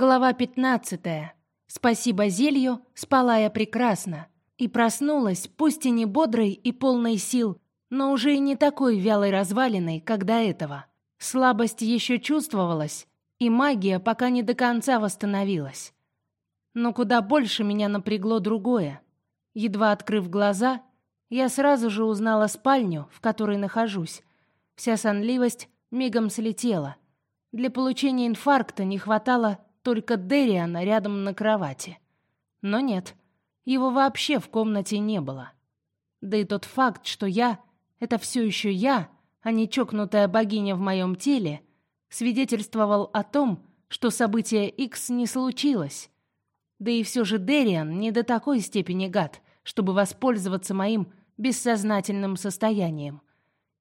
Глава 15. Спасибо зелью, спала я прекрасно. И проснулась, пусть и не бодрой и полной сил, но уже и не такой вялой развалиной, как до этого. Слабость еще чувствовалась, и магия пока не до конца восстановилась. Но куда больше меня напрягло другое. Едва открыв глаза, я сразу же узнала спальню, в которой нахожусь. Вся сонливость мигом слетела. Для получения инфаркта не хватало только Дериана рядом на кровати. Но нет, его вообще в комнате не было. Да и тот факт, что я — это все еще я, а не чокнутая богиня в моем теле, свидетельствовал о том, что событие X не случилось. Да и все же Дериан не до такой степени гад, чтобы воспользоваться моим бессознательным состоянием.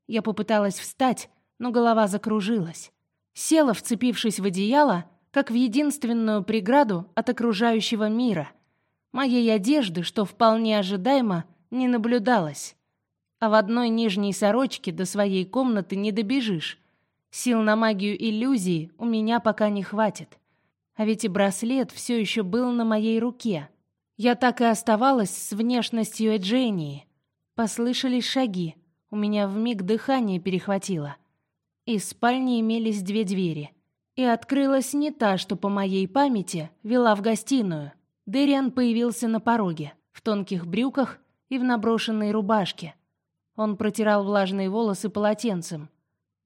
Я попыталась встать, но голова закружилась. Села, вцепившись в одеяло, как в единственную преграду от окружающего мира. Моей одежды, что вполне ожидаемо, не наблюдалось. А в одной нижней сорочке до своей комнаты не добежишь. Сил на магию иллюзии у меня пока не хватит. А ведь и браслет все еще был на моей руке. Я так и оставалась с внешностью Эджении. Послышались шаги. У меня вмиг дыхание перехватило. Из спальни имелись две двери. И открылась не та, что по моей памяти вела в гостиную. Дэриан появился на пороге, в тонких брюках и в наброшенной рубашке. Он протирал влажные волосы полотенцем.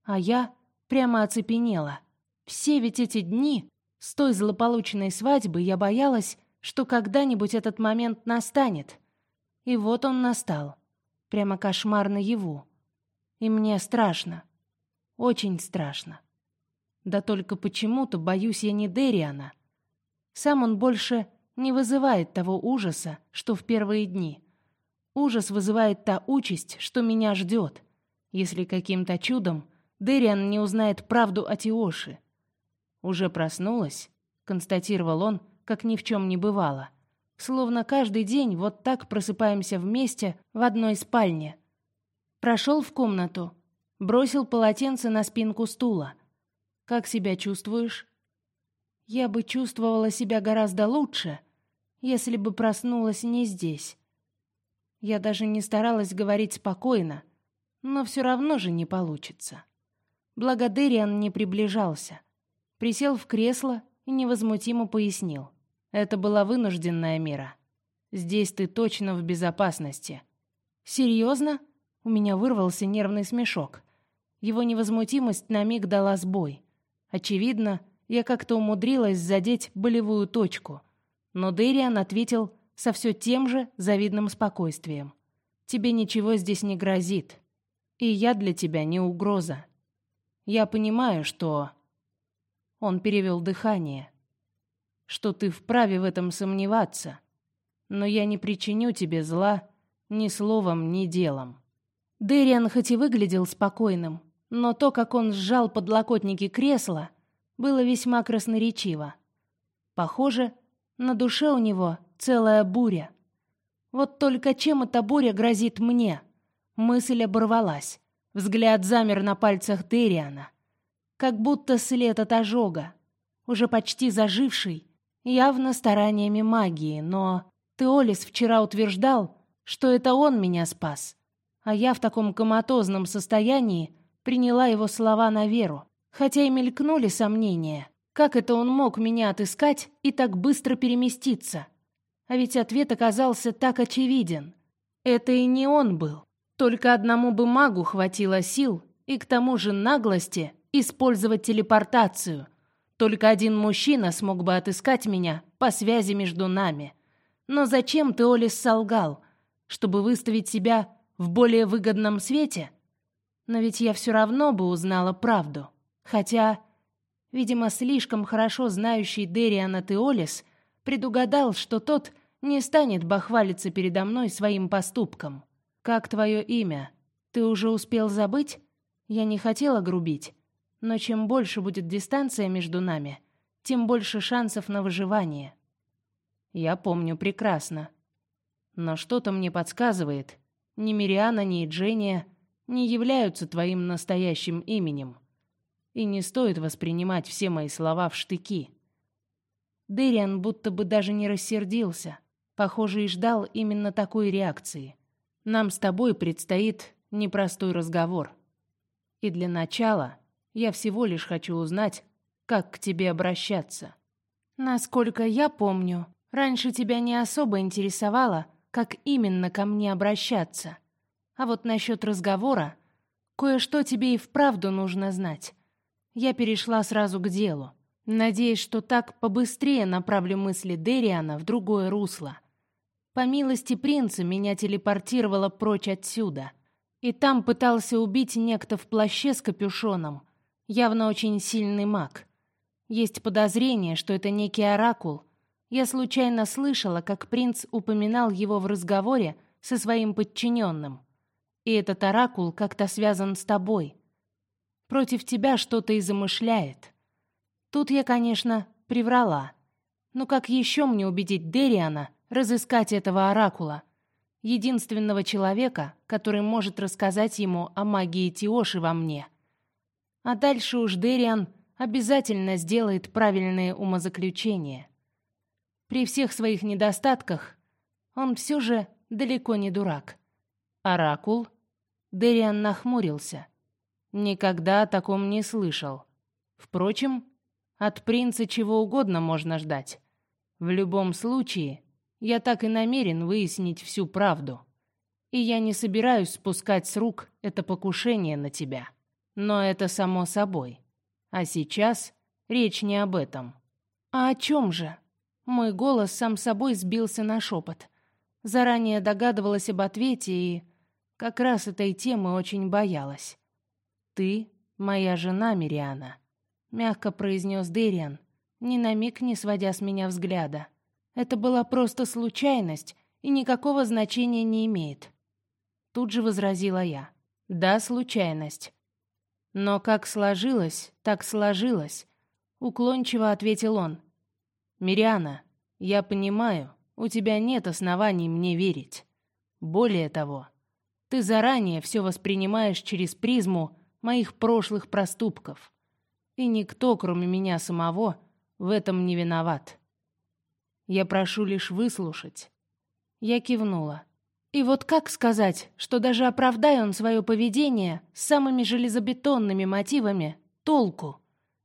А я прямо оцепенела. Все ведь эти дни, с той злополучной свадьбы, я боялась, что когда-нибудь этот момент настанет. И вот он настал. Прямо кошмар наяву. И мне страшно. Очень страшно. Да только почему-то боюсь я не Дериана. Сам он больше не вызывает того ужаса, что в первые дни. Ужас вызывает та участь, что меня ждет, если каким-то чудом Дериан не узнает правду о Тиоши. Уже проснулась, констатировал он, как ни в чем не бывало. Словно каждый день вот так просыпаемся вместе в одной спальне. Прошел в комнату, бросил полотенце на спинку стула. Как себя чувствуешь? Я бы чувствовала себя гораздо лучше, если бы проснулась не здесь. Я даже не старалась говорить спокойно, но все равно же не получится. Благодариан не приближался. Присел в кресло и невозмутимо пояснил. Это была вынужденная мера. Здесь ты точно в безопасности. Серьезно? У меня вырвался нервный смешок. Его невозмутимость на миг дала сбой. Очевидно, я как-то умудрилась задеть болевую точку. Но Дэриан ответил со все тем же завидным спокойствием. «Тебе ничего здесь не грозит. И я для тебя не угроза. Я понимаю, что...» Он перевел дыхание. «Что ты вправе в этом сомневаться. Но я не причиню тебе зла ни словом, ни делом». Дэриан хоть и выглядел спокойным, но то, как он сжал подлокотники кресла, было весьма красноречиво. Похоже, на душе у него целая буря. Вот только чем эта буря грозит мне? Мысль оборвалась. Взгляд замер на пальцах Дериана. Как будто след от ожога, уже почти заживший, явно стараниями магии, но Теолис вчера утверждал, что это он меня спас. А я в таком коматозном состоянии приняла его слова на веру, хотя и мелькнули сомнения. Как это он мог меня отыскать и так быстро переместиться? А ведь ответ оказался так очевиден. Это и не он был. Только одному бы магу хватило сил и к тому же наглости использовать телепортацию. Только один мужчина смог бы отыскать меня по связи между нами. Но зачем ты, Олис, солгал? Чтобы выставить себя в более выгодном свете? Но ведь я все равно бы узнала правду. Хотя, видимо, слишком хорошо знающий Дериана Теолис предугадал, что тот не станет бахвалиться передо мной своим поступком. Как твое имя? Ты уже успел забыть? Я не хотела грубить, но чем больше будет дистанция между нами, тем больше шансов на выживание. Я помню прекрасно. Но что-то мне подсказывает, ни Мириана, ни Дженния не являются твоим настоящим именем. И не стоит воспринимать все мои слова в штыки. Дэриан будто бы даже не рассердился. Похоже, и ждал именно такой реакции. Нам с тобой предстоит непростой разговор. И для начала я всего лишь хочу узнать, как к тебе обращаться. Насколько я помню, раньше тебя не особо интересовало, как именно ко мне обращаться. А вот насчет разговора, кое-что тебе и вправду нужно знать. Я перешла сразу к делу, надеясь, что так побыстрее направлю мысли Дериана в другое русло. По милости принца меня телепортировало прочь отсюда, и там пытался убить некто в плаще с капюшоном, явно очень сильный маг. Есть подозрение, что это некий оракул. Я случайно слышала, как принц упоминал его в разговоре со своим подчиненным. И этот оракул как-то связан с тобой против тебя что-то и замышляет. Тут я, конечно, приврала. Но как еще мне убедить Дериана разыскать этого оракула, единственного человека, который может рассказать ему о магии Тиоши во мне? А дальше уж Дериан обязательно сделает правильные умозаключения. При всех своих недостатках он все же далеко не дурак. Оракул? Дериан нахмурился. Никогда о таком не слышал. Впрочем, от принца чего угодно можно ждать. В любом случае, я так и намерен выяснить всю правду. И я не собираюсь спускать с рук это покушение на тебя. Но это само собой. А сейчас речь не об этом. А о чем же? Мой голос сам собой сбился на шепот. Заранее догадывалась об ответе и как раз этой темы очень боялась. «Ты моя жена, Мириана», — мягко произнес Дэриан, ни на миг не сводя с меня взгляда. «Это была просто случайность и никакого значения не имеет». Тут же возразила я. «Да, случайность. Но как сложилось, так сложилось», — уклончиво ответил он. «Мириана, я понимаю, у тебя нет оснований мне верить. Более того, ты заранее все воспринимаешь через призму моих прошлых проступков. И никто, кроме меня самого, в этом не виноват. Я прошу лишь выслушать. Я кивнула. И вот как сказать, что даже оправдая он свое поведение с самыми железобетонными мотивами, толку?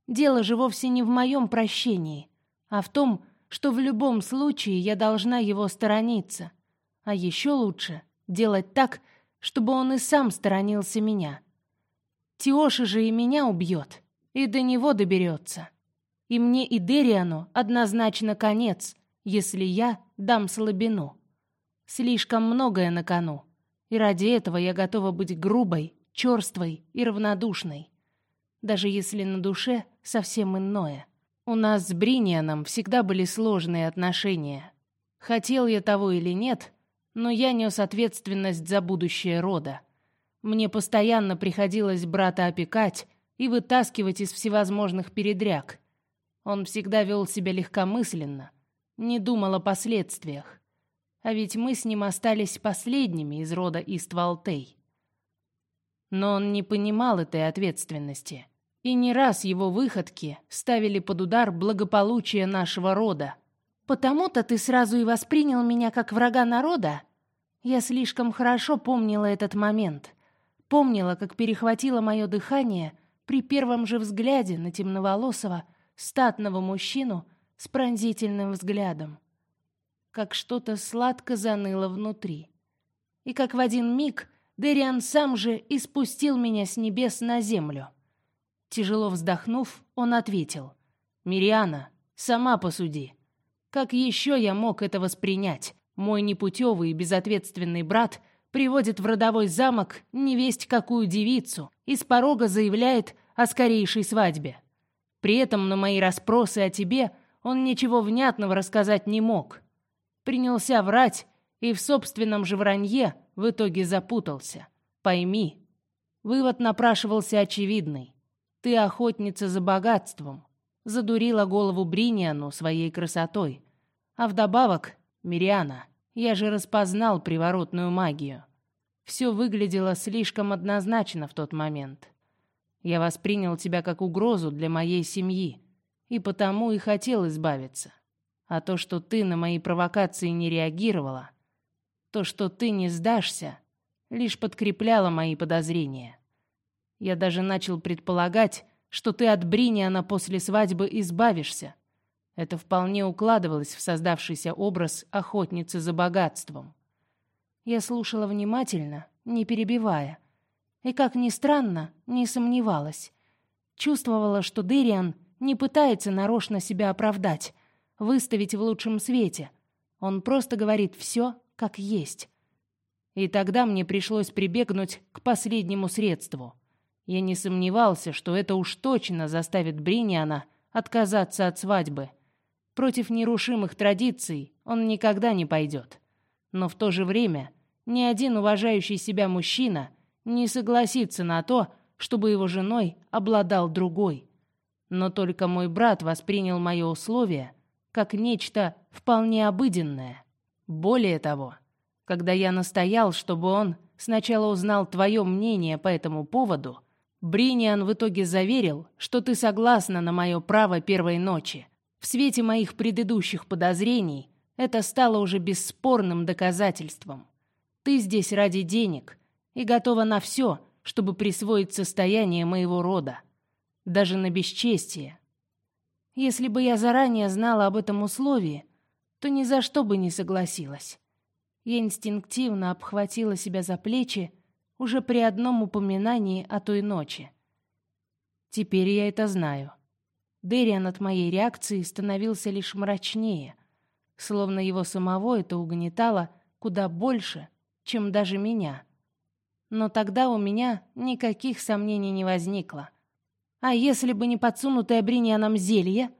Дело же вовсе не в моем прощении, а в том, что в любом случае я должна его сторониться. А еще лучше делать так, чтобы он и сам сторонился меня. Тиоши же и меня убьет, и до него доберется. И мне и Дериану однозначно конец, если я дам слабину. Слишком многое на кону, и ради этого я готова быть грубой, черствой и равнодушной. Даже если на душе совсем иное. У нас с Бринианом всегда были сложные отношения. Хотел я того или нет, но я нес ответственность за будущее рода. Мне постоянно приходилось брата опекать и вытаскивать из всевозможных передряг. Он всегда вел себя легкомысленно, не думал о последствиях. А ведь мы с ним остались последними из рода Иствалтей. Но он не понимал этой ответственности. И не раз его выходки ставили под удар благополучие нашего рода. Потому-то ты сразу и воспринял меня как врага народа? Я слишком хорошо помнила этот момент. Помнила, как перехватило мое дыхание при первом же взгляде на темноволосого, статного мужчину с пронзительным взглядом. Как что-то сладко заныло внутри. И как в один миг Дериан сам же испустил меня с небес на землю. Тяжело вздохнув, он ответил. «Мириана, сама посуди. Как еще я мог это воспринять? Мой непутевый и безответственный брат — приводит в родовой замок невесть какую девицу и с порога заявляет о скорейшей свадьбе. При этом на мои расспросы о тебе он ничего внятного рассказать не мог. Принялся врать и в собственном же вранье в итоге запутался. Пойми, вывод напрашивался очевидный. Ты охотница за богатством, задурила голову Бриниану своей красотой. А вдобавок, Мириана, я же распознал приворотную магию. Все выглядело слишком однозначно в тот момент. Я воспринял тебя как угрозу для моей семьи, и потому и хотел избавиться. А то, что ты на мои провокации не реагировала, то, что ты не сдашься, лишь подкрепляло мои подозрения. Я даже начал предполагать, что ты от Бриниана после свадьбы избавишься. Это вполне укладывалось в создавшийся образ охотницы за богатством. Я слушала внимательно, не перебивая, и, как ни странно, не сомневалась. Чувствовала, что Дыриан не пытается нарочно себя оправдать, выставить в лучшем свете. Он просто говорит все, как есть. И тогда мне пришлось прибегнуть к последнему средству. Я не сомневался, что это уж точно заставит Бриниана отказаться от свадьбы. Против нерушимых традиций он никогда не пойдет. Но в то же время ни один уважающий себя мужчина не согласится на то, чтобы его женой обладал другой. Но только мой брат воспринял мое условие как нечто вполне обыденное. Более того, когда я настоял, чтобы он сначала узнал твое мнение по этому поводу, Бриниан в итоге заверил, что ты согласна на мое право первой ночи. В свете моих предыдущих подозрений это стало уже бесспорным доказательством. Ты здесь ради денег и готова на все, чтобы присвоить состояние моего рода, даже на бесчестие. Если бы я заранее знала об этом условии, то ни за что бы не согласилась. Я инстинктивно обхватила себя за плечи уже при одном упоминании о той ночи. Теперь я это знаю. Дэриан от моей реакции становился лишь мрачнее, словно его самого это угнетало куда больше, чем даже меня. Но тогда у меня никаких сомнений не возникло. А если бы не подсунутое Бринианом зелье?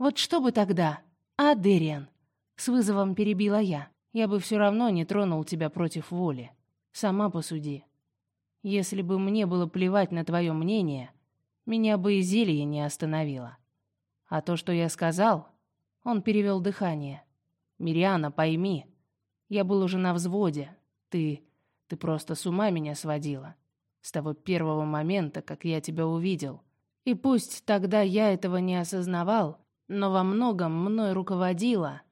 Вот что бы тогда? А, Дэриан? С вызовом перебила я. Я бы все равно не тронул тебя против воли. Сама посуди. Если бы мне было плевать на твое мнение, меня бы и зелье не остановило. А то, что я сказал, он перевел дыхание. Мириана, пойми, я был уже на взводе. Ты, ты просто с ума меня сводила. С того первого момента, как я тебя увидел. И пусть тогда я этого не осознавал, но во многом мной руководило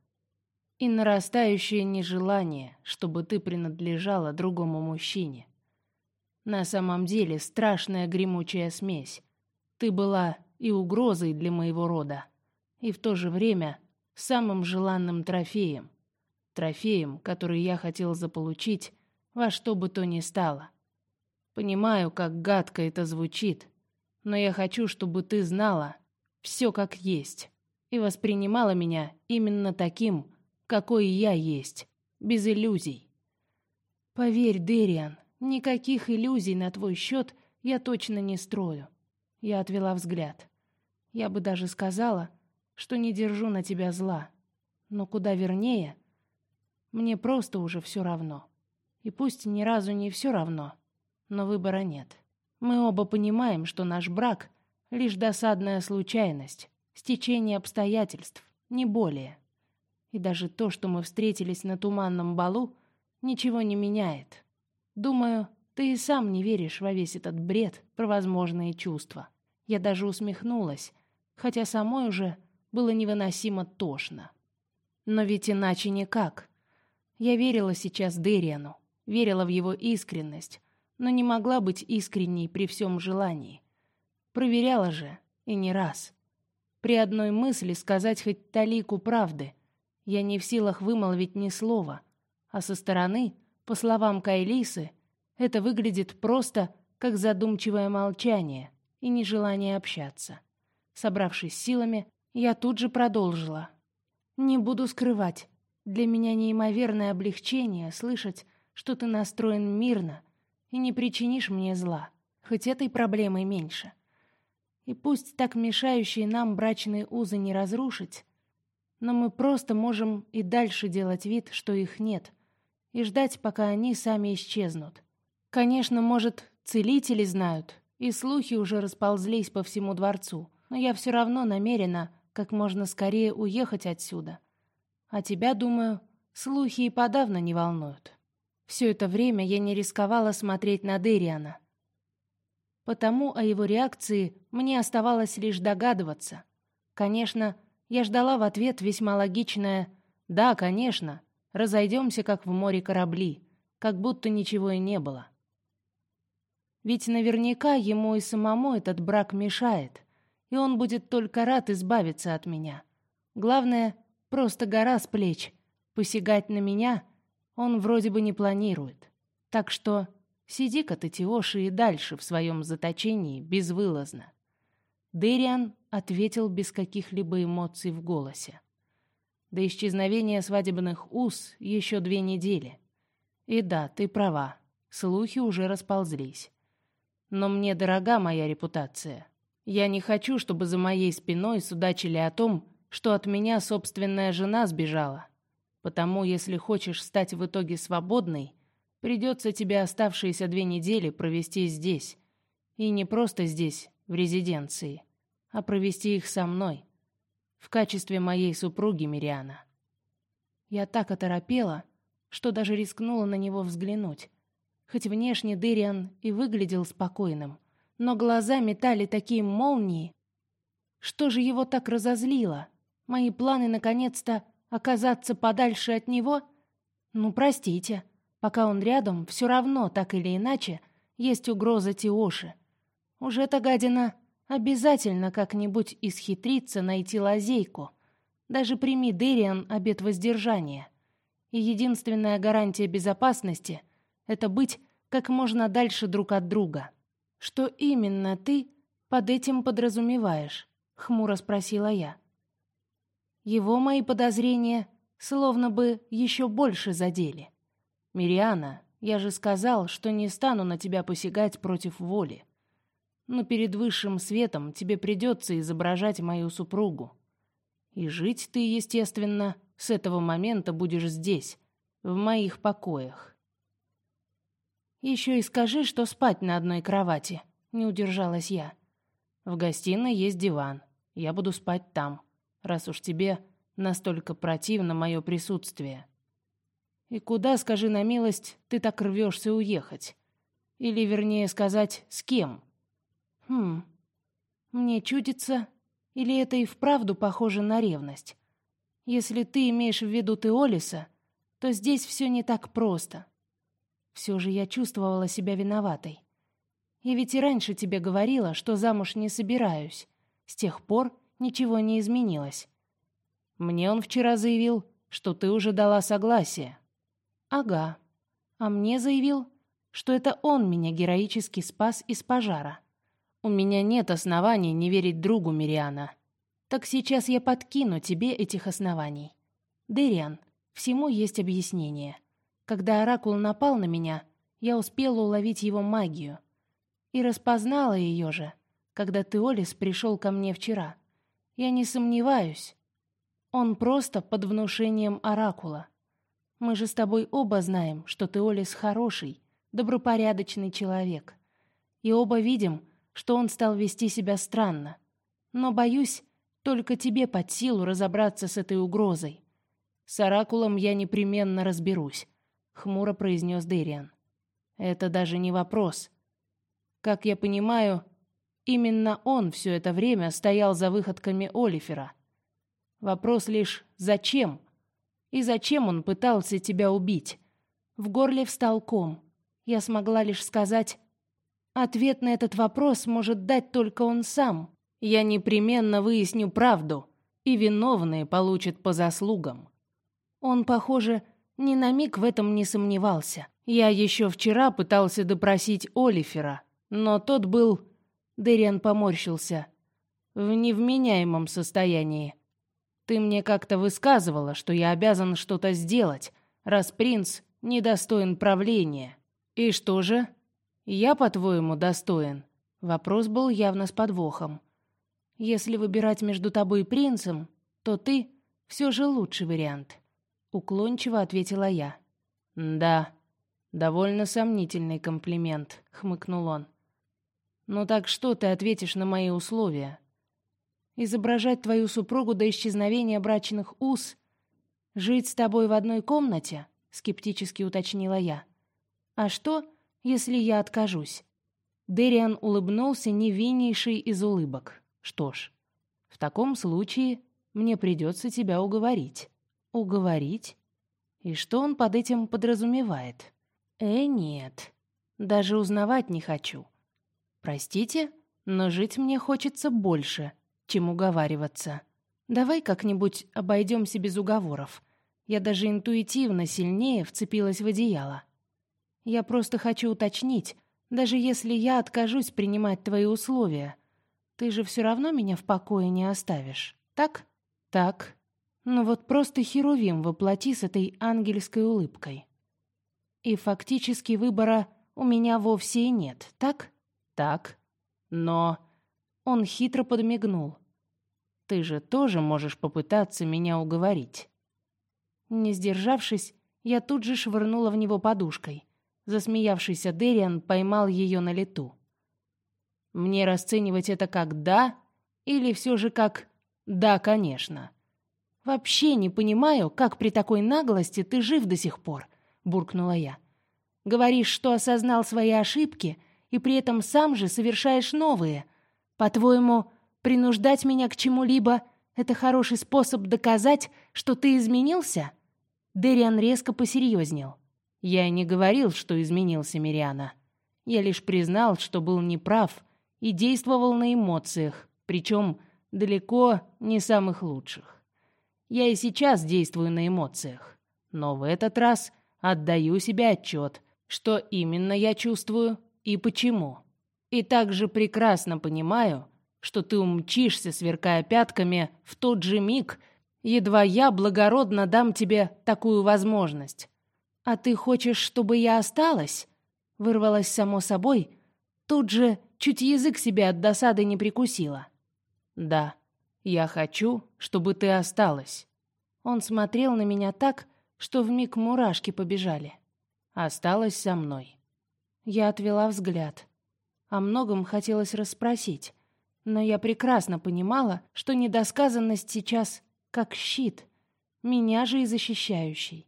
и нарастающее нежелание, чтобы ты принадлежала другому мужчине. На самом деле страшная гремучая смесь. Ты была и угрозой для моего рода, и в то же время самым желанным трофеем. Трофеем, который я хотел заполучить во что бы то ни стало. Понимаю, как гадко это звучит, но я хочу, чтобы ты знала все как есть и воспринимала меня именно таким, какой я есть, без иллюзий. Поверь, Дэриан, Никаких иллюзий на твой счет я точно не строю. Я отвела взгляд. Я бы даже сказала, что не держу на тебя зла. Но куда вернее, мне просто уже все равно. И пусть ни разу не все равно, но выбора нет. Мы оба понимаем, что наш брак — лишь досадная случайность, стечение обстоятельств, не более. И даже то, что мы встретились на туманном балу, ничего не меняет. Думаю, ты и сам не веришь во весь этот бред про возможные чувства. Я даже усмехнулась, хотя самой уже было невыносимо тошно. Но ведь иначе никак. Я верила сейчас Дэриану, верила в его искренность, но не могла быть искренней при всем желании. Проверяла же, и не раз. При одной мысли сказать хоть талику правды, я не в силах вымолвить ни слова, а со стороны — по словам Кайлисы, это выглядит просто как задумчивое молчание и нежелание общаться. Собравшись силами, я тут же продолжила. «Не буду скрывать. Для меня неимоверное облегчение слышать, что ты настроен мирно и не причинишь мне зла, хоть этой проблемой меньше. И пусть так мешающие нам брачные узы не разрушить, но мы просто можем и дальше делать вид, что их нет, и ждать, пока они сами исчезнут. Конечно, может, целители знают, и слухи уже расползлись по всему дворцу, но я все равно намерена как можно скорее уехать отсюда. А тебя, думаю, слухи и подавно не волнуют. Все это время я не рисковала смотреть на Дериана. Потому о его реакции мне оставалось лишь догадываться. Конечно, Я ждала в ответ весьма логичное «Да, конечно, разойдемся, как в море корабли», как будто ничего и не было. Ведь наверняка ему и самому этот брак мешает, и он будет только рад избавиться от меня. Главное, просто гора с плеч. Посягать на меня он вроде бы не планирует. Так что сиди-ка ты, Теоши, и дальше в своем заточении безвылазно. Дэриан ответил без каких-либо эмоций в голосе. До исчезновения свадебных уз еще две недели. И да, ты права, слухи уже расползлись. Но мне дорога моя репутация. Я не хочу, чтобы за моей спиной судачили о том, что от меня собственная жена сбежала. Потому, если хочешь стать в итоге свободной, придется тебе оставшиеся две недели провести здесь. И не просто здесь, в резиденции, а провести их со мной, в качестве моей супруги Мириана. Я так оторопела, что даже рискнула на него взглянуть. Хоть внешне Дыриан и выглядел спокойным, но глаза метали такие молнии. Что же его так разозлило? Мои планы наконец-то оказаться подальше от него? Ну, простите, пока он рядом, все равно, так или иначе, есть угроза Тиоши. Уже эта гадина обязательно как-нибудь исхитрится найти лазейку. Даже прими Дериан обет воздержания. И единственная гарантия безопасности — это быть как можно дальше друг от друга. Что именно ты под этим подразумеваешь? Хмуро спросила я. Его мои подозрения словно бы еще больше задели. Мириана, я же сказал, что не стану на тебя посягать против воли. Но перед высшим светом тебе придется изображать мою супругу. И жить ты, естественно, с этого момента будешь здесь, в моих покоях. Еще и скажи, что спать на одной кровати, не удержалась я. В гостиной есть диван. Я буду спать там, раз уж тебе настолько противно мое присутствие. И куда, скажи на милость, ты так рвешься уехать? Или, вернее сказать, с кем? Хм. Мне чудится, или это и вправду похоже на ревность? Если ты имеешь в виду Теолиса, то здесь все не так просто. Все же я чувствовала себя виноватой. И ведь и раньше тебе говорила, что замуж не собираюсь. С тех пор ничего не изменилось. Мне он вчера заявил, что ты уже дала согласие. Ага. А мне заявил, что это он меня героически спас из пожара. У меня нет оснований не верить другу Мириана. Так сейчас я подкину тебе этих оснований. Дэриан, всему есть объяснение. Когда оракул напал на меня, я успела уловить его магию и распознала ее же, когда Теолис пришел ко мне вчера. Я не сомневаюсь. Он просто под внушением оракула. Мы же с тобой оба знаем, что Теолис хороший, добропорядочный человек. И оба видим, что он стал вести себя странно. Но боюсь, только тебе под силу разобраться с этой угрозой. С оракулом я непременно разберусь хмуро произнес Дэриан. Это даже не вопрос. Как я понимаю, именно он все это время стоял за выходками Олифера. Вопрос лишь зачем? И зачем он пытался тебя убить? В горле встал ком. Я смогла лишь сказать: ответ на этот вопрос может дать только он сам. Я непременно выясню правду, и виновные получат по заслугам. Он, похоже, ни на миг в этом не сомневался. Я еще вчера пытался допросить Олифера, но тот был... Дэриан поморщился. В невменяемом состоянии. Ты мне как-то высказывала, что я обязан что-то сделать, раз принц недостоин правления. И что же? Я, по-твоему, достоин? Вопрос был явно с подвохом. Если выбирать между тобой и принцем, то ты все же лучший вариант. Уклончиво ответила я. «Да, довольно сомнительный комплимент», — хмыкнул он. «Ну так что ты ответишь на мои условия? Изображать твою супругу до исчезновения брачных уз? Жить с тобой в одной комнате?» — скептически уточнила я. «А что, если я откажусь?» Дэриан улыбнулся невиннейший из улыбок. «Что ж, в таком случае мне придется тебя уговорить. Уговорить? И что он под этим подразумевает? Э, нет. Даже узнавать не хочу. Простите, но жить мне хочется больше, чем уговариваться. Давай как-нибудь обойдемся без уговоров. Я даже интуитивно сильнее вцепилась в одеяло. Я просто хочу уточнить, даже если я откажусь принимать твои условия, ты же все равно меня в покое не оставишь, так? Так. Ну вот просто херувим воплоти с этой ангельской улыбкой. И фактически выбора у меня вовсе и нет, так? Так. Но он хитро подмигнул. Ты же тоже можешь попытаться меня уговорить. Не сдержавшись, я тут же швырнула в него подушкой. Засмеявшийся Дериан поймал ее на лету. Мне расценивать это как «да» или все же как «да, конечно». «Вообще не понимаю, как при такой наглости ты жив до сих пор», — буркнула я. «Говоришь, что осознал свои ошибки, и при этом сам же совершаешь новые. По-твоему, принуждать меня к чему-либо — это хороший способ доказать, что ты изменился?» Дериан резко посерьезнел. «Я не говорил, что изменился, Мириана. Я лишь признал, что был неправ и действовал на эмоциях, причем далеко не самых лучших. Я и сейчас действую на эмоциях, но в этот раз отдаю себе отчет, что именно я чувствую и почему. И также прекрасно понимаю, что ты умчишься, сверкая пятками, в тот же миг, едва я благородно дам тебе такую возможность. А ты хочешь, чтобы я осталась? Вырвалась само собой, тут же чуть язык себе от досады не прикусила. Да, я хочу, чтобы ты осталась. Он смотрел на меня так, что вмиг мурашки побежали. Осталась со мной. Я отвела взгляд. О многом хотелось расспросить, но я прекрасно понимала, что недосказанность сейчас как щит, меня же и защищающий.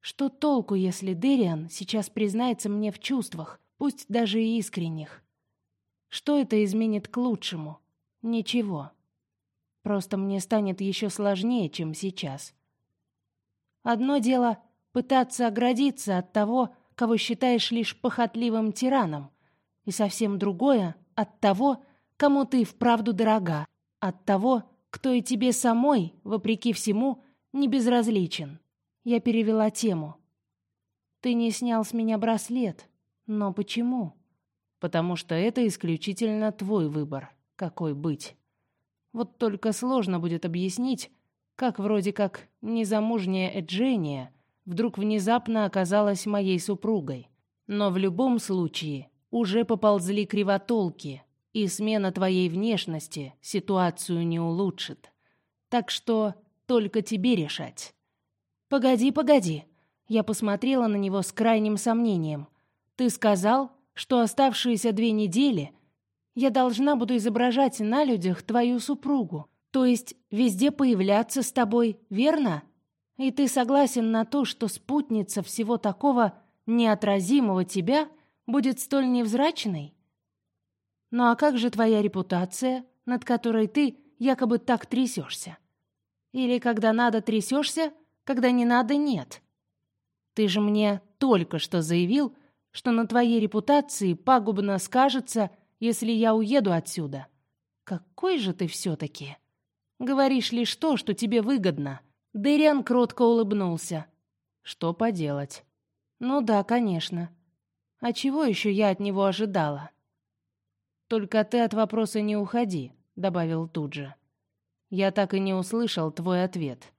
Что толку, если Дериан сейчас признается мне в чувствах, пусть даже и искренних? Что это изменит к лучшему? Ничего. Просто мне станет еще сложнее, чем сейчас. Одно дело пытаться оградиться от того, кого считаешь лишь похотливым тираном, и совсем другое от того, кому ты вправду дорога, от того, кто и тебе самой, вопреки всему, не безразличен. Я перевела тему. Ты не снял с меня браслет, но почему? потому что это исключительно твой выбор, какой быть. Вот только сложно будет объяснить, как вроде как незамужняя Эджения вдруг внезапно оказалась моей супругой. Но в любом случае уже поползли кривотолки, и смена твоей внешности ситуацию не улучшит. Так что только тебе решать. Погоди, погоди. Я посмотрела на него с крайним сомнением. Ты сказал, что оставшиеся две недели я должна буду изображать на людях твою супругу, то есть везде появляться с тобой, верно? И ты согласен на то, что спутница всего такого неотразимого тебя будет столь невзрачной? Ну а как же твоя репутация, над которой ты якобы так трясешься? Или когда надо трясешься, когда не надо нет? Ты же мне только что заявил, что на твоей репутации пагубно скажется, если я уеду отсюда. Какой же ты все-таки? Говоришь лишь то, что тебе выгодно. Дэриан кротко улыбнулся. Что поделать? Ну да, конечно. А чего еще я от него ожидала? Только ты от вопроса не уходи, добавил тут же. Я так и не услышал твой ответ.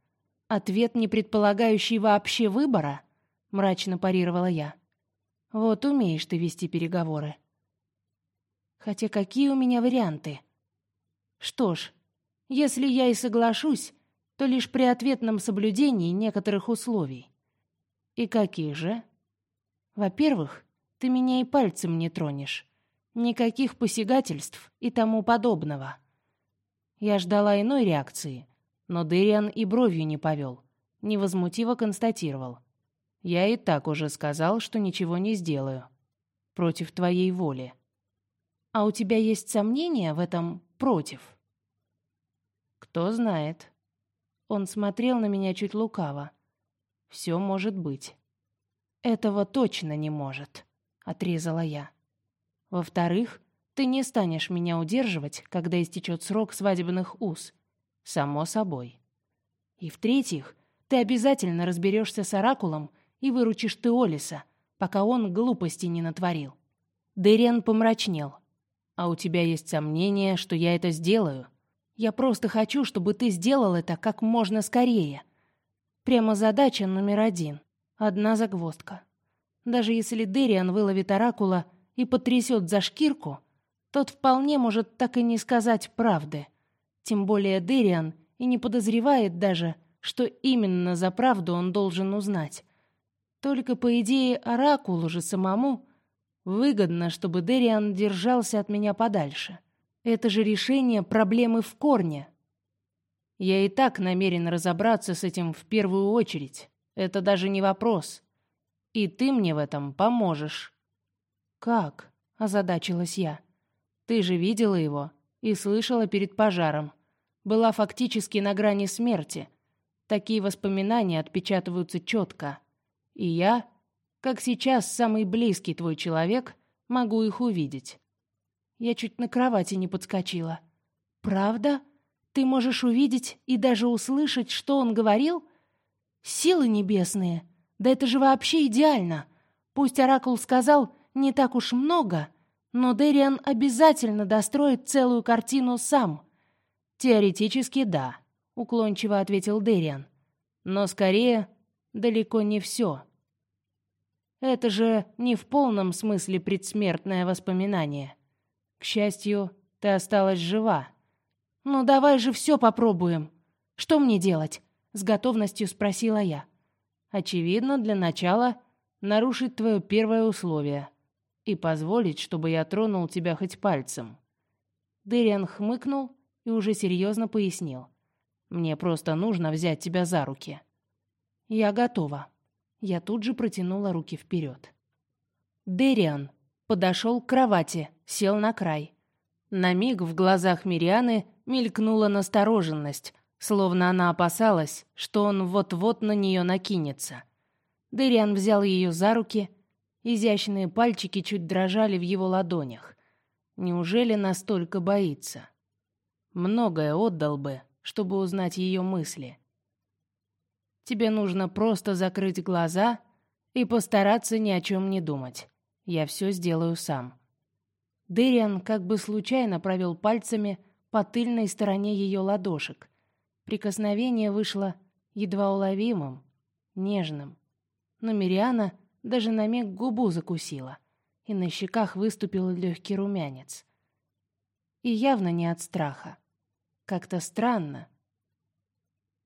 Ответ, не предполагающий вообще выбора, мрачно парировала я. Вот умеешь ты вести переговоры. Хотя какие у меня варианты? Что ж, если я и соглашусь, то лишь при ответном соблюдении некоторых условий. И какие же? Во-первых, ты меня и пальцем не тронешь. Никаких посягательств и тому подобного. Я ждала иной реакции, но Дэриан и бровью не повел, невозмутиво констатировал — я и так уже сказал, что ничего не сделаю. Против твоей воли. А у тебя есть сомнения в этом против? Кто знает. Он смотрел на меня чуть лукаво. Все может быть. Этого точно не может, отрезала я. Во-вторых, ты не станешь меня удерживать, когда истечет срок свадебных уз. Само собой. И в-третьих, ты обязательно разберешься с оракулом и выручишь Теолиса, пока он глупости не натворил. Дэриан помрачнел. А у тебя есть сомнение, что я это сделаю? Я просто хочу, чтобы ты сделал это как можно скорее. Прямо задача номер один. Одна загвоздка. Даже если Дэриан выловит оракула и потрясет за шкирку, тот вполне может так и не сказать правды. Тем более Дэриан и не подозревает даже, что именно за правду он должен узнать. Только по идее оракулу же самому выгодно, чтобы Дэриан держался от меня подальше. Это же решение проблемы в корне. Я и так намерен разобраться с этим в первую очередь. Это даже не вопрос. И ты мне в этом поможешь. Как? озадачилась я. Ты же видела его и слышала перед пожаром. Была фактически на грани смерти. Такие воспоминания отпечатываются четко. И я, как сейчас самый близкий твой человек, могу их увидеть. Я чуть на кровати не подскочила. Правда? Ты можешь увидеть и даже услышать, что он говорил? Силы небесные. Да это же вообще идеально. Пусть оракул сказал не так уж много, но Дэриан обязательно достроит целую картину сам. Теоретически да, уклончиво ответил Дэриан. Но скорее далеко не все. Это же не в полном смысле предсмертное воспоминание. К счастью, ты осталась жива. Ну давай же все попробуем. Что мне делать? С готовностью спросила я. Очевидно, для начала нарушить твое первое условие и позволить, чтобы я тронул тебя хоть пальцем. Дэриан хмыкнул и уже серьезно пояснил. Мне просто нужно взять тебя за руки. Я готова. Я тут же протянула руки вперед. Дэриан подошел к кровати, сел на край. На миг в глазах Мирианы мелькнула настороженность, словно она опасалась, что он вот-вот на нее накинется. Дэриан взял ее за руки, изящные пальчики чуть дрожали в его ладонях. Неужели настолько боится? Многое отдал бы, чтобы узнать ее мысли. Тебе нужно просто закрыть глаза и постараться ни о чем не думать. Я все сделаю сам. Дэриан как бы случайно провел пальцами по тыльной стороне ее ладошек. Прикосновение вышло едва уловимым, нежным. Но Мириана даже на миг губу закусила, и на щеках выступил легкий румянец. И явно не от страха. Как-то странно,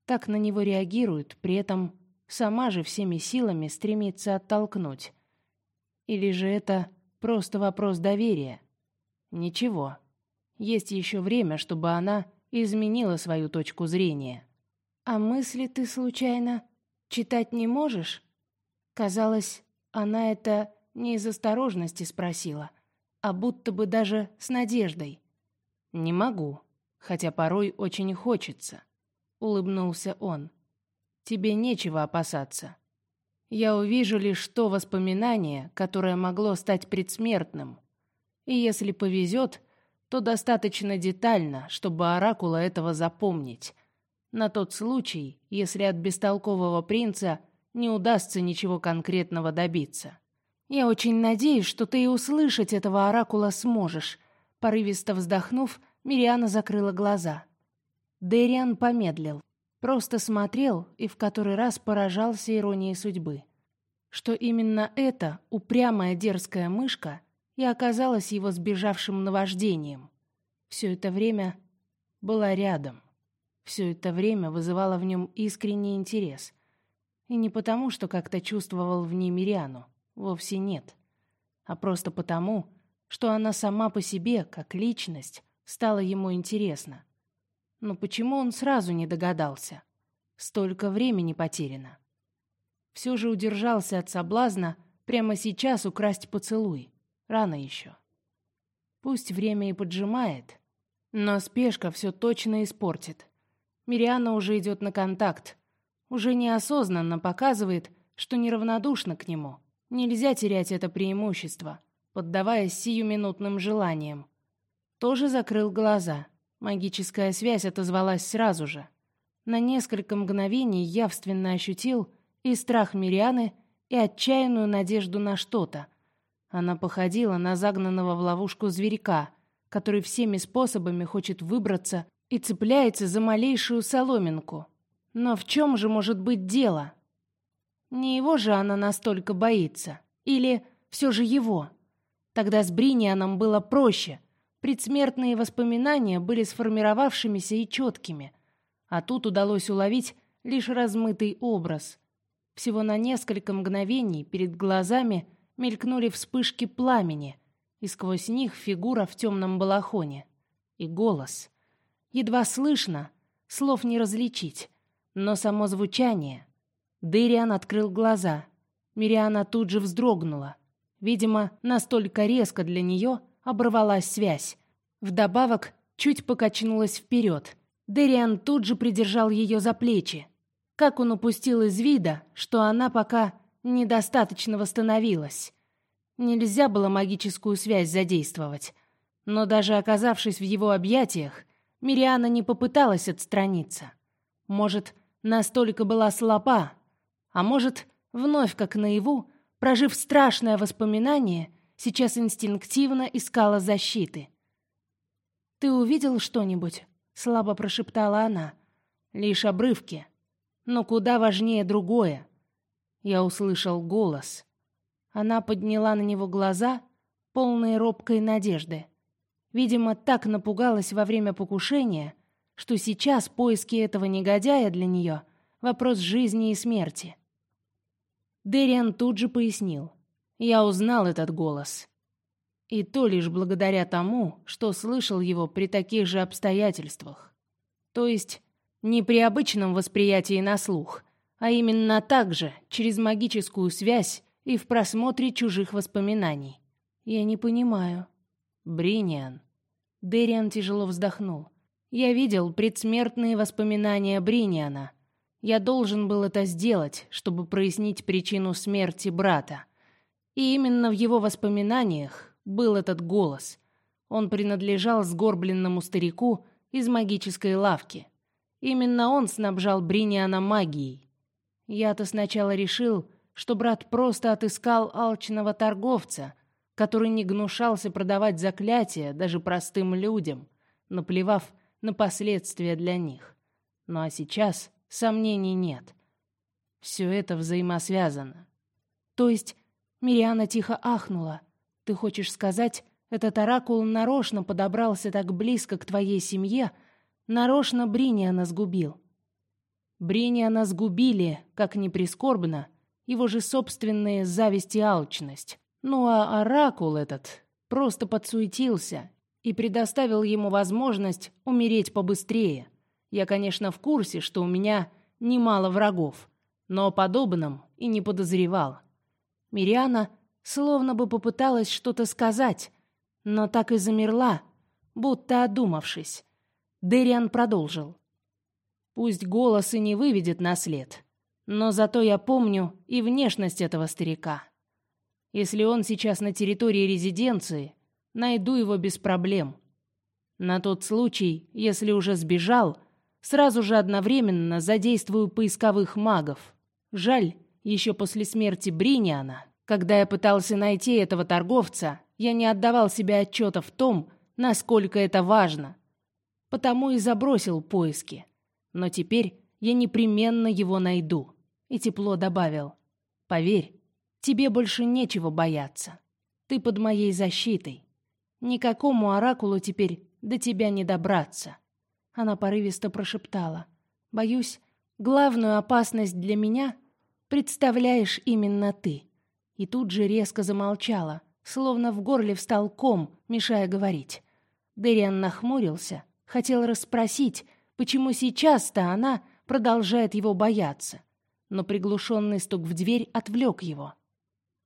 так на него реагирует, при этом сама же всеми силами стремится оттолкнуть. Или же это просто вопрос доверия? Ничего. Есть еще время, чтобы она изменила свою точку зрения. А мысли ты случайно читать не можешь? Казалось, она это не из осторожности спросила, а будто бы даже с надеждой. Не могу, хотя порой очень хочется улыбнулся он. Тебе нечего опасаться. Я увижу лишь то воспоминание, которое могло стать предсмертным. И если повезет, то достаточно детально, чтобы оракула этого запомнить. На тот случай, если от бестолкового принца не удастся ничего конкретного добиться. Я очень надеюсь, что ты и услышать этого оракула сможешь. Порывисто вздохнув, Мириана закрыла глаза. Дэриан помедлил, просто смотрел и в который раз поражался иронией судьбы. Что именно эта упрямая дерзкая мышка и оказалась его сбежавшим наваждением. Все это время была рядом. Все это время вызывала в нем искренний интерес. И не потому, что как-то чувствовал в ней Мириану, вовсе нет, а просто потому, что она сама по себе, как личность, стала ему интересна. Но почему он сразу не догадался? Столько времени потеряно. Все же удержался от соблазна прямо сейчас украсть поцелуй. Рано еще. Пусть время и поджимает, но спешка все точно испортит. Мириана уже идет на контакт. Уже неосознанно показывает, что неравнодушна к нему. Нельзя терять это преимущество, поддаваясь сиюминутным желаниям. Тоже закрыл глаза. Магическая связь отозвалась сразу же. На несколько мгновений явственно ощутил и страх Мирианы, и отчаянную надежду на что-то. Она походила на загнанного в ловушку зверька, который всеми способами хочет выбраться и цепляется за малейшую соломинку. Но в чем же может быть дело? Не его же она настолько боится. Или все же его? Тогда с Бринианом было проще. Предсмертные воспоминания были сформировавшимися и четкими. А тут удалось уловить лишь размытый образ. Всего на несколько мгновений перед глазами мелькнули вспышки пламени, и сквозь них фигура в темном балахоне. И голос. Едва слышно, слов не различить, но само звучание. Дыриан открыл глаза. Мириана тут же вздрогнула. Видимо, настолько резко для нее оборвалась связь. Вдобавок, чуть покачнулась вперед. Дыриан тут же придержал ее за плечи. Как он упустил из вида, что она пока недостаточно восстановилась. Нельзя было магическую связь задействовать. Но даже оказавшись в его объятиях, Мириана не попыталась отстраниться. Может, настолько была слаба, а может, вновь как наяву, прожив страшное воспоминание, сейчас инстинктивно искала защиты. «Ты увидел что-нибудь?» — слабо прошептала она. «Лишь обрывки. Но куда важнее другое». Я услышал голос. Она подняла на него глаза, полные робкой надежды. Видимо, так напугалась во время покушения, что сейчас поиски этого негодяя для нее — вопрос жизни и смерти. Дэриан тут же пояснил. Я узнал этот голос. И то лишь благодаря тому, что слышал его при таких же обстоятельствах. То есть не при обычном восприятии на слух, а именно так же, через магическую связь и в просмотре чужих воспоминаний. Я не понимаю. Бриниан. Дэриан тяжело вздохнул. Я видел предсмертные воспоминания Бриниана. Я должен был это сделать, чтобы прояснить причину смерти брата. И именно в его воспоминаниях был этот голос. Он принадлежал сгорбленному старику из магической лавки. Именно он снабжал Бриниана магией. Я-то сначала решил, что брат просто отыскал алчного торговца — который не гнушался продавать заклятия даже простым людям, наплевав на последствия для них. Ну а сейчас сомнений нет. Все это взаимосвязано. То есть Мириана тихо ахнула. Ты хочешь сказать, этот оракул нарочно подобрался так близко к твоей семье, нарочно Бриниана сгубил. Бриниана сгубили, как ни прискорбно, его же собственные зависть и алчность. Ну а оракул этот просто подсуетился и предоставил ему возможность умереть побыстрее. Я, конечно, в курсе, что у меня немало врагов, но о подобном и не подозревал. Мириана словно бы попыталась что-то сказать, но так и замерла, будто одумавшись. Дэриан продолжил. Пусть голос и не выведет на след, но зато я помню и внешность этого старика. Если он сейчас на территории резиденции, найду его без проблем. На тот случай, если уже сбежал, сразу же одновременно задействую поисковых магов. Жаль, еще после смерти Бриниана, когда я пытался найти этого торговца, я не отдавал себе отчета в том, насколько это важно. Потому и забросил поиски. Но теперь я непременно его найду. И тепло добавил. Поверь, Тебе больше нечего бояться. Ты под моей защитой. Никакому оракулу теперь до тебя не добраться. Она порывисто прошептала: "Боюсь, главную опасность для меня представляешь именно ты". И тут же резко замолчала, словно в горле встал ком, мешая говорить. Дэриан нахмурился, хотел расспросить, почему сейчас-то она продолжает его бояться, но приглушенный стук в дверь отвлек его.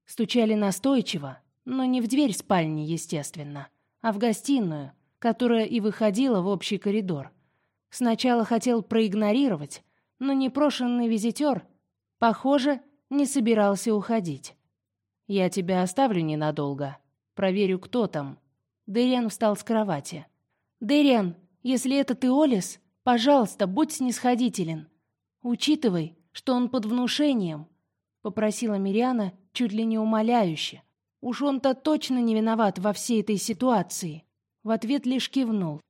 Стучали настойчиво, но не в дверь спальни, естественно, а в гостиную, которая и выходила в общий коридор. Сначала хотел проигнорировать, но непрошенный визитер, похоже, не собирался уходить. «Я тебя оставлю ненадолго. Проверю, кто там». Дэриан встал с кровати. «Дэриан, если это ты Олис, пожалуйста, будь снисходителен. Учитывай, что он под внушением», — попросила Мириана чуть ли не умоляюще. «Уж он-то точно не виноват во всей этой ситуации». В ответ лишь кивнул.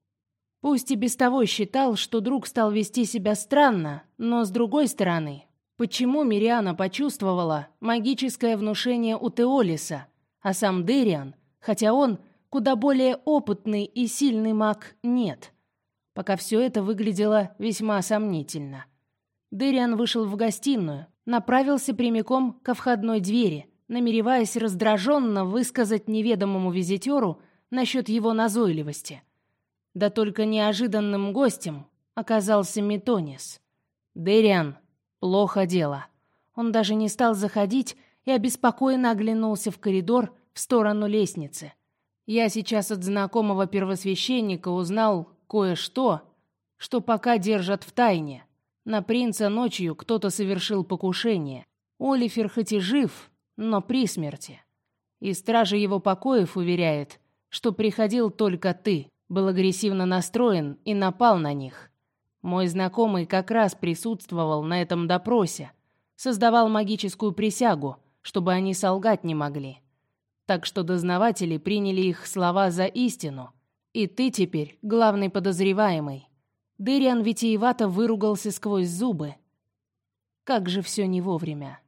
Пусть и без того считал, что друг стал вести себя странно, но с другой стороны, почему Мириана почувствовала магическое внушение у Теолиса, а сам Дериан, хотя он куда более опытный и сильный маг, нет. Пока все это выглядело весьма сомнительно. Дериан вышел в гостиную, направился прямиком ко входной двери, намереваясь раздраженно высказать неведомому визитеру насчет его назойливости – да только неожиданным гостем оказался Метонис. Дериан, плохо дело. Он даже не стал заходить и обеспокоенно оглянулся в коридор в сторону лестницы. Я сейчас от знакомого первосвященника узнал кое-что, что пока держат в тайне. На принца ночью кто-то совершил покушение. Олифер хоть и жив, но при смерти. И стража его покоев уверяет, что приходил только ты был агрессивно настроен и напал на них. Мой знакомый как раз присутствовал на этом допросе, создавал магическую присягу, чтобы они солгать не могли. Так что дознаватели приняли их слова за истину. И ты теперь главный подозреваемый. Дыриан витиевато выругался сквозь зубы. Как же все не вовремя.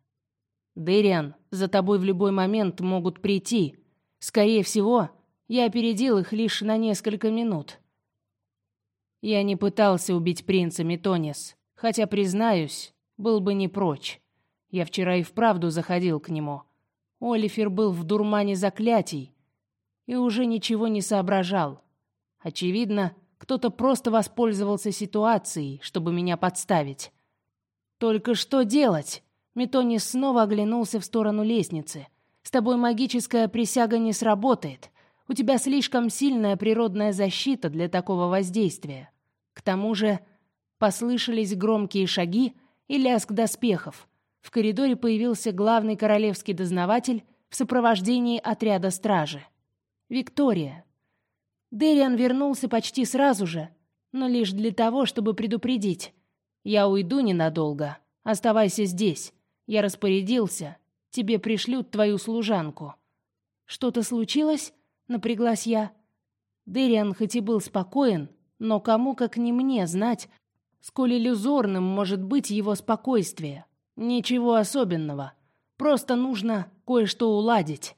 Дыриан, за тобой в любой момент могут прийти. Скорее всего, я опередил их лишь на несколько минут. Я не пытался убить принца Метонис, хотя, признаюсь, был бы не прочь. Я вчера и вправду заходил к нему. Олифер был в дурмане заклятий и уже ничего не соображал. Очевидно, кто-то просто воспользовался ситуацией, чтобы меня подставить. Только что делать? Метонис снова оглянулся в сторону лестницы. С тобой магическая присяга не сработает. У тебя слишком сильная природная защита для такого воздействия. К тому же послышались громкие шаги и лязг доспехов. В коридоре появился главный королевский дознаватель в сопровождении отряда стражи. Виктория. Дэриан вернулся почти сразу же, но лишь для того, чтобы предупредить. «Я уйду ненадолго. Оставайся здесь. Я распорядился. Тебе пришлют твою служанку». «Что-то случилось?» напряглась я. Дэриан хоть и был спокоен, но кому как не мне знать, сколь иллюзорным может быть его спокойствие. Ничего особенного. Просто нужно кое-что уладить.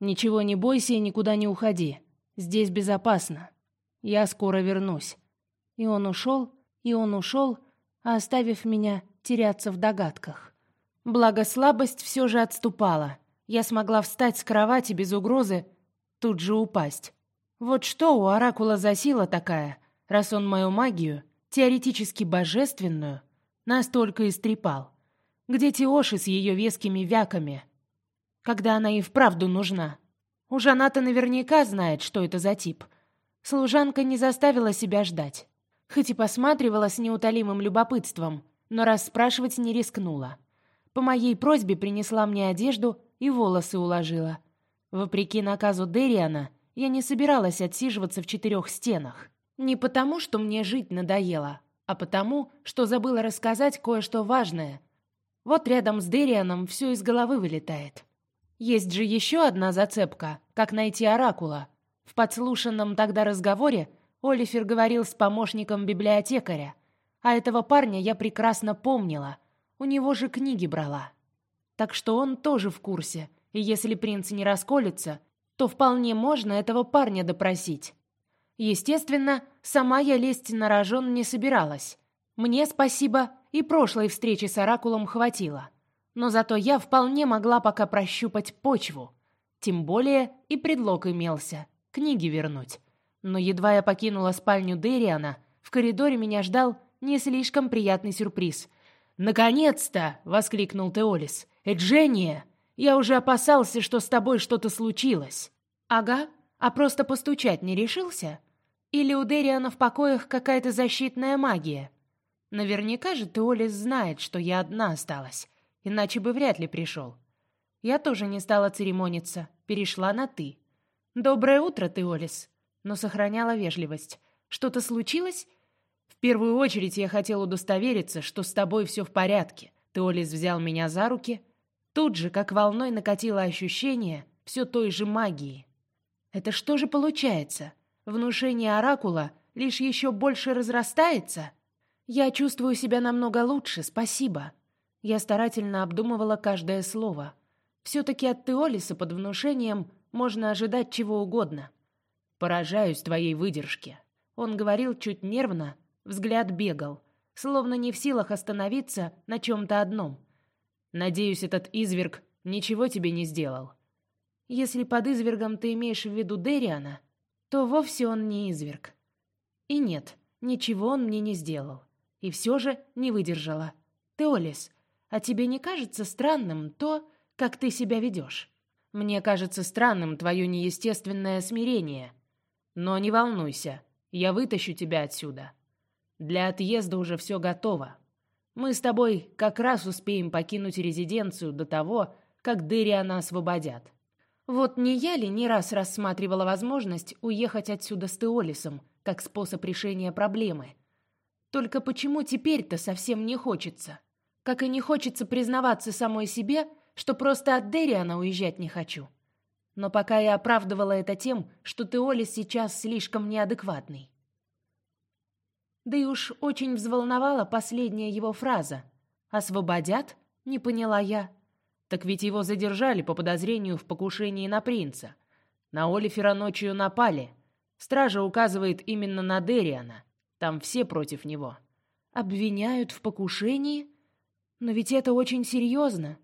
Ничего не бойся и никуда не уходи. Здесь безопасно. Я скоро вернусь. И он ушел, и он ушел, оставив меня теряться в догадках. Благо слабость все же отступала. Я смогла встать с кровати без угрозы тут же упасть. Вот что у оракула за сила такая, раз он мою магию, теоретически божественную, настолько истрепал? Где Теоши с ее вескими вяками? Когда она и вправду нужна? Уж она-то наверняка знает, что это за тип. Служанка не заставила себя ждать. Хоть и посматривала с неутолимым любопытством, но расспрашивать не рискнула. По моей просьбе принесла мне одежду и волосы уложила — Вопреки наказу Дериана, я не собиралась отсиживаться в четырех стенах. Не потому, что мне жить надоело, а потому, что забыла рассказать кое-что важное. Вот рядом с Дерианом все из головы вылетает. Есть же еще одна зацепка, как найти Оракула. В подслушанном тогда разговоре Олифер говорил с помощником библиотекаря, а этого парня я прекрасно помнила. У него же книги брала. Так что он тоже в курсе — и если принц не расколется, то вполне можно этого парня допросить. Естественно, сама я лезть на рожон не собиралась. Мне, спасибо, и прошлой встречи с Оракулом хватило. Но зато я вполне могла пока прощупать почву. Тем более и предлог имелся — книги вернуть. Но едва я покинула спальню Дериана, в коридоре меня ждал не слишком приятный сюрприз. «Наконец-то!» — воскликнул Теолис. «Эджения!» Я уже опасался, что с тобой что-то случилось. Ага, а просто постучать не решился? Или у Дериана в покоях какая-то защитная магия? Наверняка же Теолис знает, что я одна осталась, иначе бы вряд ли пришел. Я тоже не стала церемониться, перешла на «ты». «Доброе утро, Теолис», но сохраняла вежливость. «Что-то случилось?» «В первую очередь я хотел удостовериться, что с тобой все в порядке». Теолис взял меня за руки. Тут же, как волной, накатило ощущение все той же магии. «Это что же получается? Внушение Оракула лишь еще больше разрастается?» «Я чувствую себя намного лучше, спасибо». Я старательно обдумывала каждое слово. Все-таки от Теолиса под внушением можно ожидать чего угодно. «Поражаюсь твоей выдержке». Он говорил чуть нервно, взгляд бегал, словно не в силах остановиться на чем-то одном. «Надеюсь, этот изверг ничего тебе не сделал». «Если под извергом ты имеешь в виду Дериана, то вовсе он не изверг». «И нет, ничего он мне не сделал. И все же не выдержала. Теолис, а тебе не кажется странным то, как ты себя ведешь? Мне кажется странным твое неестественное смирение. Но не волнуйся, я вытащу тебя отсюда. Для отъезда уже все готово. Мы с тобой как раз успеем покинуть резиденцию до того, как Дериана освободят. Вот не я ли не раз рассматривала возможность уехать отсюда с Теолисом, как способ решения проблемы? Только почему теперь-то совсем не хочется? Как и не хочется признаваться самой себе, что просто от Дериана уезжать не хочу. Но пока я оправдывала это тем, что Теолис сейчас слишком неадекватный. Да и уж очень взволновала последняя его фраза. «Освободят?» — не поняла я. Так ведь его задержали по подозрению в покушении на принца. На Олифера ночью напали. Стража указывает именно на Дериана. Там все против него. Обвиняют в покушении? Но ведь это очень серьезно.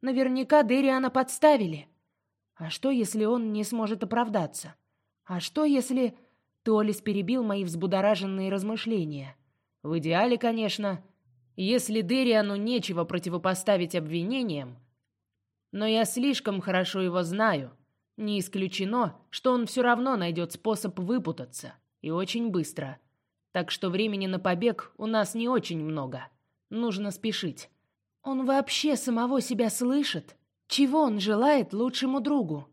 Наверняка Дериана подставили. А что, если он не сможет оправдаться? А что, если... Толис перебил мои взбудораженные размышления. В идеале, конечно, если Дериану нечего противопоставить обвинениям, но я слишком хорошо его знаю. Не исключено, что он все равно найдет способ выпутаться. И очень быстро. Так что времени на побег у нас не очень много. Нужно спешить. Он вообще самого себя слышит? Чего он желает лучшему другу?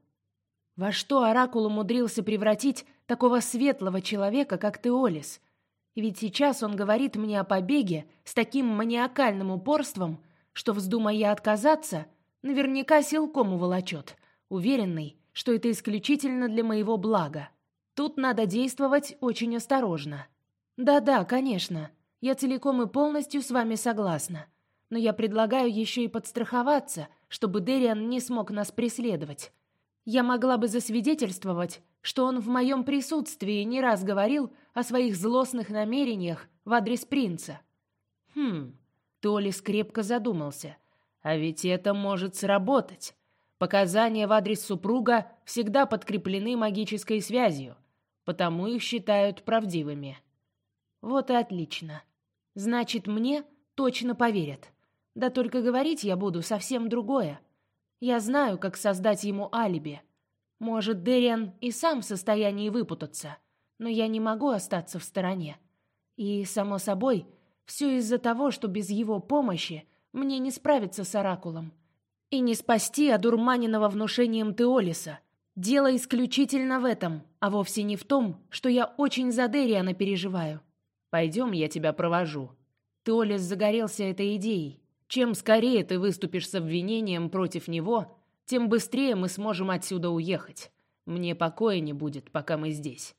Во что Оракул умудрился превратить такого светлого человека, как Теолис? Ведь сейчас он говорит мне о побеге с таким маниакальным упорством, что, вздумая отказаться, наверняка силком уволочет, уверенный, что это исключительно для моего блага. Тут надо действовать очень осторожно. Да-да, конечно. Я целиком и полностью с вами согласна. Но я предлагаю еще и подстраховаться, чтобы Дериан не смог нас преследовать. Я могла бы засвидетельствовать, что он в моем присутствии не раз говорил о своих злостных намерениях в адрес принца. Хм, Толис крепко задумался. А ведь это может сработать. Показания в адрес супруга всегда подкреплены магической связью, потому их считают правдивыми. Вот и отлично. Значит, мне точно поверят. Да только говорить я буду совсем другое. Я знаю, как создать ему алиби. Может, Дериан и сам в состоянии выпутаться, но я не могу остаться в стороне. И, само собой, все из-за того, что без его помощи мне не справиться с Оракулом. И не спасти одурманенного внушением Теолиса. Дело исключительно в этом, а вовсе не в том, что я очень за Дериана переживаю. Пойдем, я тебя провожу. Теолис загорелся этой идеей. Чем скорее ты выступишь с обвинением против него, тем быстрее мы сможем отсюда уехать. Мне покоя не будет, пока мы здесь.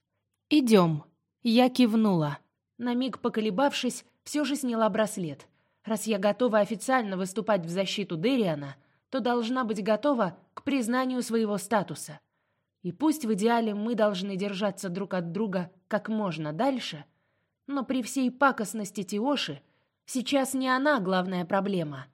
Идем. Я кивнула. На миг поколебавшись, все же сняла браслет. Раз я готова официально выступать в защиту Дериана, то должна быть готова к признанию своего статуса. И пусть в идеале мы должны держаться друг от друга как можно дальше — но при всей пакостности Тиоши сейчас не она главная проблема.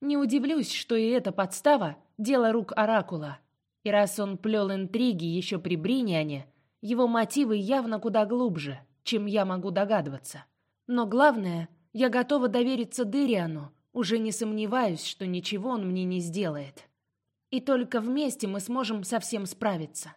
Не удивлюсь, что и эта подстава — дело рук Оракула. И раз он плел интриги еще при Бриниане, его мотивы явно куда глубже, чем я могу догадываться. Но главное, я готова довериться Дыриану, уже не сомневаюсь, что ничего он мне не сделает. И только вместе мы сможем совсем справиться.